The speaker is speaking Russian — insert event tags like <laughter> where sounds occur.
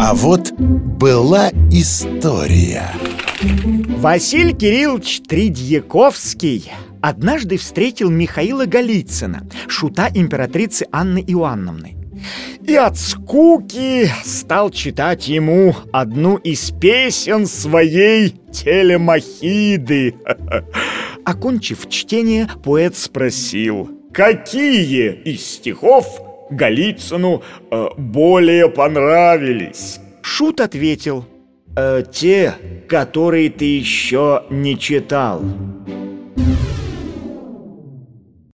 А вот была история Василий Кириллович Тридьяковский однажды встретил Михаила Голицына, шута императрицы Анны Иоанновны. И от скуки стал читать ему одну из песен своей телемахиды. <laughs> Окончив чтение, поэт спросил, какие из стихов Голицыну э, более понравились? Шут ответил, э, те, которые ты еще не читал.